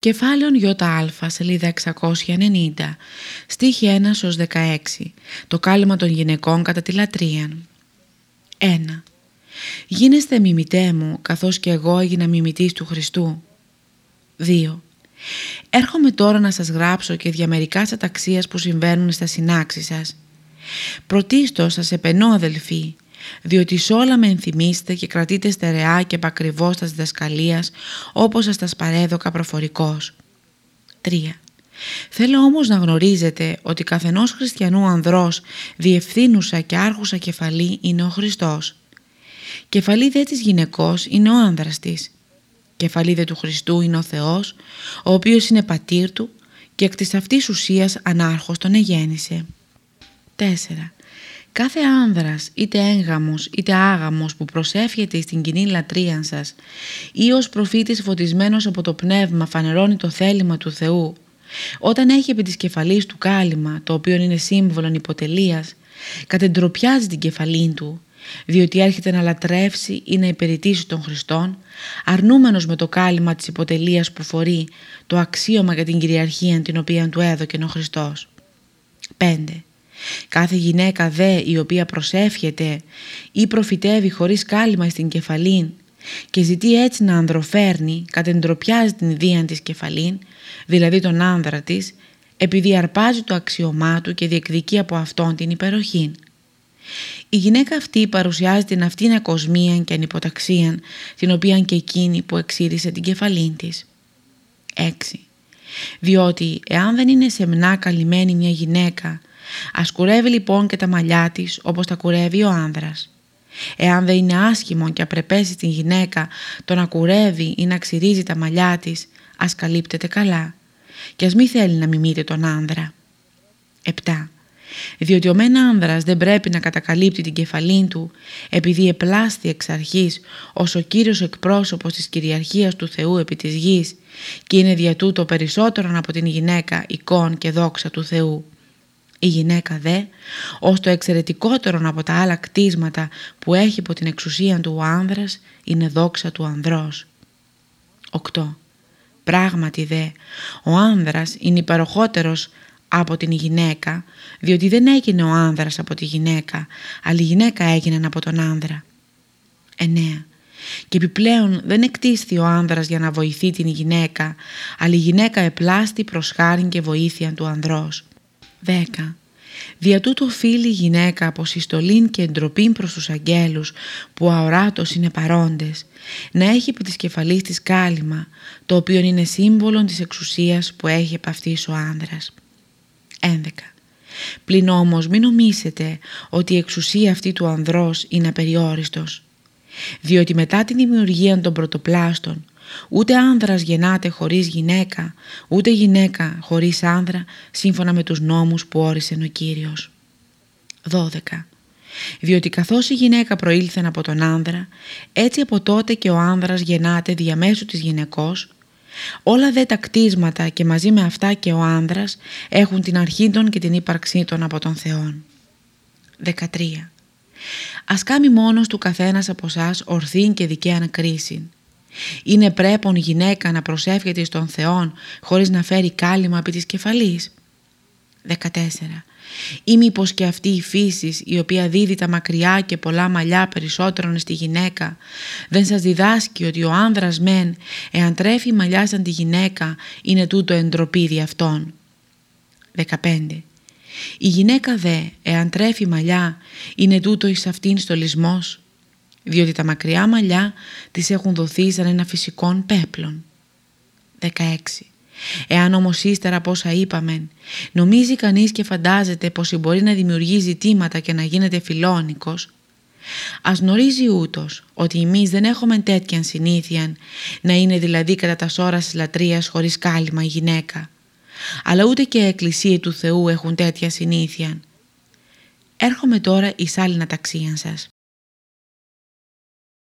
Κεφάλαιον ΙΑ, σελίδα 690, στίχη 1 16, το κάλυμα των γυναικών κατά τη λατρεία. 1. Γίνεστε μιμητέ μου, καθώς και εγώ έγινα μιμητής του Χριστού. 2. Έρχομαι τώρα να σας γράψω και διαμερικά αταξίας που συμβαίνουν στα συνάξεις σας. Πρωτίστως σας επενώ αδελφοί, διότι σ' όλα με ενθυμίστε και κρατείτε στερεά και επακριβώς τα διδασκαλίας όπως σας τα παρέδωκα προφορικός. 3. Θέλω όμως να γνωρίζετε ότι καθενός χριστιανού ανδρός διευθύνουσα και άρχουσα κεφαλή είναι ο Χριστός. Κεφαλή δε της γυναικός είναι ο άνδρας της. Κεφαλή δε του Χριστού είναι ο Θεός, ο οποίος είναι πατήρ του και εκ της αυτής ουσίας ανάρχος τον εγέννησε. 4. Κάθε άνδρας, είτε έγγαμος είτε άγαμος που προσεύχεται στην κοινή λατρεία σας ή ως προφήτης φωτισμένος από το πνεύμα φανερώνει το θέλημα του Θεού, όταν έχει επί της κεφαλής του κάλυμα, το οποίο είναι σύμβολον υποτελείας, κατεντροπιάζει την κεφαλή του, διότι έρχεται να λατρεύσει ή να υπηρετήσει τον Χριστόν, αρνούμενος με το κάλυμα της υποτελείας που φορεί το αξίωμα για την κυριαρχία την οποία του έδωκε ο Χριστός. 5. Κάθε γυναίκα δε η οποία προσεύχεται ή προφητεύει χωρίς κάλυμα στην κεφαλήν και ζητεί έτσι να ανδροφέρνει, κατεντροπιάζει την ιδία της κεφαλήν, δηλαδή τον άνδρα της, επειδή αρπάζει το αξιωμά του και διεκδικεί από αυτόν την υπεροχή. Η γυναίκα αυτή παρουσιάζει την αυτήν ακοσμία και ανυποταξία, την οποία και εκείνη που εξήρισε την κεφαλήν της. 6. Διότι εάν δεν είναι σεμνά καλυμμένη μια γυναίκα Ας κουρεύει λοιπόν και τα μαλλιά της όπως τα κουρεύει ο άνδρας. Εάν δεν είναι άσχημο και απρεπέσει την γυναίκα το να κουρεύει ή να ξυρίζει τα μαλλιά της, ας καλύπτεται καλά και ας μη θέλει να μιμείται τον άνδρα. 7. Διότι ο μεν άνδρας δεν πρέπει να κατακαλύπτει την κεφαλή του επειδή επλάστη εξ αρχής ως ο κύριος εκπρόσωπος της κυριαρχίας του Θεού επί της γης και είναι δια τούτο περισσότερον από την γυναίκα εικόν και δόξα του Θεού. Η γυναίκα δε, ως το εξαιρετικότερο από τα άλλα κτίσματα που έχει από την εξουσία του ο άνδρας, είναι δόξα του ανδρός. 8. Πράγματι δε, ο άνδρας είναι υπεροχότερος από την γυναίκα, διότι δεν έγινε ο άνδρας από τη γυναίκα, αλλά η γυναίκα έγινε από τον άνδρα. 9. Και επιπλέον δεν εκτίσθη ο άνδρας για να βοηθεί την γυναίκα, αλλά η γυναίκα επλάστη προς χάριν και βοήθεια του ανδρός. 10. Δια τούτο φίλη γυναίκα από συστολήν και εντροπή προς τους αγγέλους που αοράτος είναι παρόντες, να έχει επί της κεφαλής της κάλυμα, το οποίο είναι σύμβολο της εξουσίας που έχει επ' αυτής ο άνδρας. 11. Πλην όμως μην νομίσετε ότι η εξουσία αυτή του ανδρός είναι απεριόριστος, διότι μετά την δημιουργία των πρωτοπλάστων Ούτε άνδρας γεννάται χωρίς γυναίκα, ούτε γυναίκα χωρίς άνδρα, σύμφωνα με τους νόμους που όρισε ο Κύριος. 12. Διότι καθώς η γυναίκα προήλθεν από τον άνδρα, έτσι από τότε και ο άνδρας γεννάται διαμέσου της γυναικός, όλα δε τα κτίσματα και μαζί με αυτά και ο άνδρας έχουν την αρχή των και την ύπαρξή των από τον Θεόν. 13. Ας κάνει μόνος του καθένας από εσάς ορθήν και δικαία κρίση είναι πρέπον γυναίκα να προσεύχεται στον Θεόν χωρίς να φέρει κάλυμα επί της κεφαλής. 14. Ή μήπως και αυτή η φύση η οποία δίδει τα μακριά και πολλά μαλλιά περισσότερον στη γυναίκα δεν σας διδάσκει ότι ο άνδρας μεν εάν τρέφει μαλλιά σαν τη γυναίκα είναι τούτο εντροπή δι' αυτόν. 15. Η γυναίκα δε εάν τρέφει μαλλιά είναι τούτο εις αυτήν στολισμός διότι τα μακριά μαλλιά τις έχουν δοθεί σαν ένα φυσικό πέπλον. 16. Εάν όμως ύστερα από όσα είπαμε, νομίζει κανείς και φαντάζεται πως μπορεί να δημιουργεί ζητήματα και να γίνεται φιλόνικος, ας γνωρίζει ούτως ότι εμείς δεν έχουμε τέτοια συνήθεια να είναι δηλαδή κατά τα σώρα της λατρείας χωρίς κάλυμα η γυναίκα, αλλά ούτε και οι εκκλησίες του Θεού έχουν τέτοια συνήθεια. Έρχομαι τώρα εις άλλη ταξίαν σας.